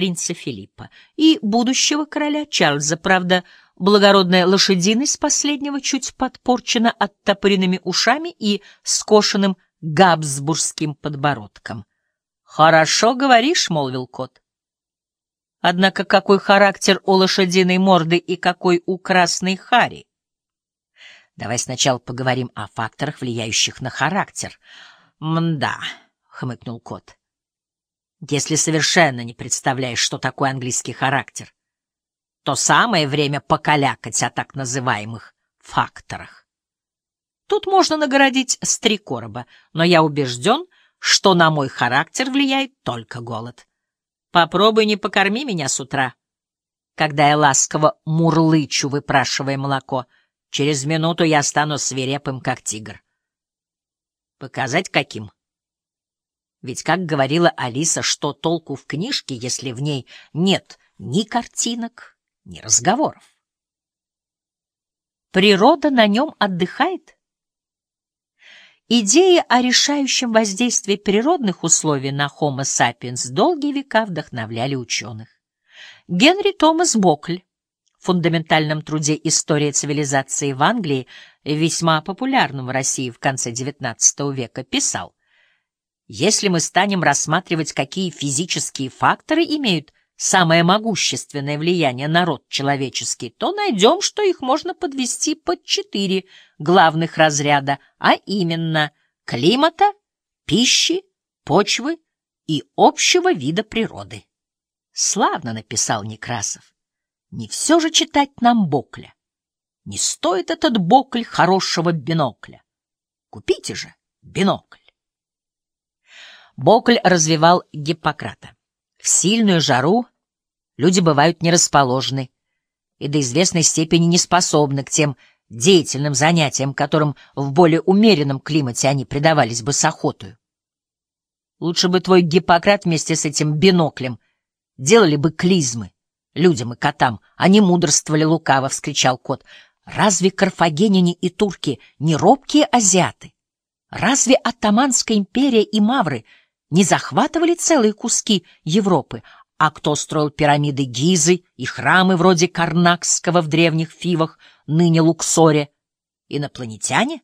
принца Филиппа и будущего короля Чарльза. Правда, благородная лошадиность последнего чуть подпорчена оттопыренными ушами и скошенным габсбургским подбородком. «Хорошо говоришь», — молвил кот. Однако какой характер у лошадиной морды и какой у красной хари? Давай сначала поговорим о факторах, влияющих на характер. Мда, хмыкнул кот. Если совершенно не представляешь, что такое английский характер, то самое время покалякать о так называемых факторах. Тут можно наградить с три короба, но я убежден, что на мой характер влияет только голод. Попробуй не покорми меня с утра. Когда я ласково мурлычу, выпрашивая молоко, через минуту я стану свирепым, как тигр. Показать каким? Ведь, как говорила Алиса, что толку в книжке, если в ней нет ни картинок, ни разговоров? Природа на нем отдыхает? Идеи о решающем воздействии природных условий на Homo sapiens долгие века вдохновляли ученых. Генри Томас Бокль в фундаментальном труде «История цивилизации в Англии», весьма популярном в России в конце XIX века, писал, «Если мы станем рассматривать, какие физические факторы имеют самое могущественное влияние на род человеческий, то найдем, что их можно подвести под четыре главных разряда, а именно климата, пищи, почвы и общего вида природы. Славно написал Некрасов. Не все же читать нам Бокля. Не стоит этот Бокль хорошего бинокля. Купите же бинокль. Бокль развивал Гиппократа. В сильную жару люди бывают нерасположены и до известной степени не способны к тем деятельным занятиям, которым в более умеренном климате они предавались бы с охотою. Лучше бы твой Гиппократ вместе с этим биноклем делали бы клизмы людям и котам, а не мудрствовали лукаво, — вскричал кот. Разве карфагеняне и турки не робкие азиаты? Разве Оттоманская империя и мавры не захватывали целые куски Европы, а кто строил пирамиды Гизы и храмы вроде Карнакского в древних Фивах, ныне Луксоре? Инопланетяне?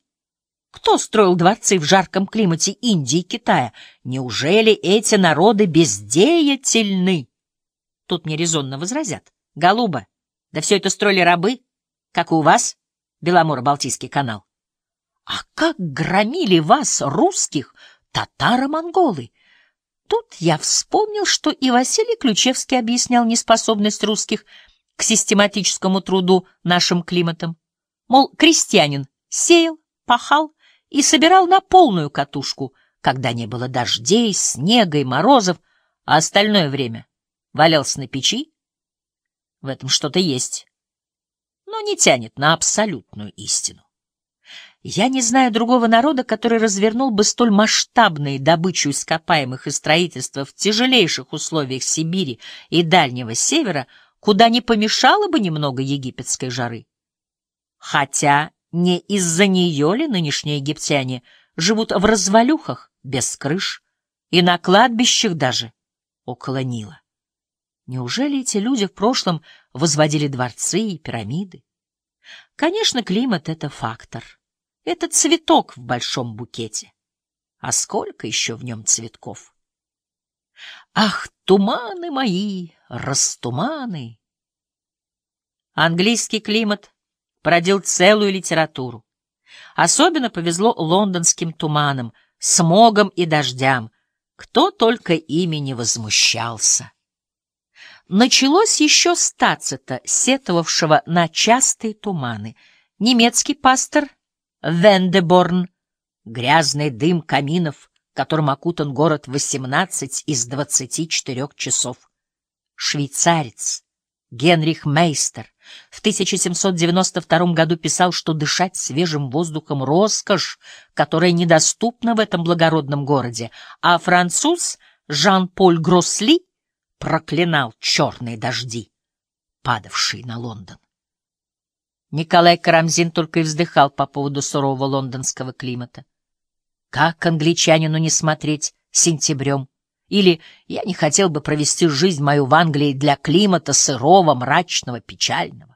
Кто строил дворцы в жарком климате Индии и Китая? Неужели эти народы бездеятельны? Тут мне резонно возразят. Голуба, да все это строили рабы, как у вас, Беломоро-Балтийский канал. А как громили вас, русских, татаро-монголы? Тут я вспомнил, что и Василий Ключевский объяснял неспособность русских к систематическому труду нашим климатом. Мол, крестьянин сеял, пахал и собирал на полную катушку, когда не было дождей, снега и морозов, а остальное время валялся на печи. В этом что-то есть, но не тянет на абсолютную истину. Я не знаю другого народа, который развернул бы столь масштабные добычу ископаемых и строительства в тяжелейших условиях Сибири и Дальнего Севера, куда не помешало бы немного египетской жары. Хотя не из-за нее ли нынешние египтяне живут в развалюхах, без крыш, и на кладбищах даже около Нила? Неужели эти люди в прошлом возводили дворцы и пирамиды? Конечно, климат — это фактор. Это цветок в большом букете. А сколько еще в нем цветков? Ах, туманы мои, растуманы! Английский климат породил целую литературу. Особенно повезло лондонским туманам, смогам и дождям. Кто только ими не возмущался. Началось еще с Тацита, сетовавшего на частые туманы. Немецкий пастор Вендеборн, грязный дым каминов, которым окутан город 18 из 24 часов. Швейцарец Генрих Мейстер в 1792 году писал, что дышать свежим воздухом — роскошь, которая недоступна в этом благородном городе, а француз Жан-Поль Гросли проклинал черные дожди, падавшие на Лондон. Николай Карамзин только и вздыхал по поводу сурового лондонского климата. Как англичанину не смотреть сентябрем, Или «Я не хотел бы провести жизнь мою в Англии для климата сырого, мрачного, печального».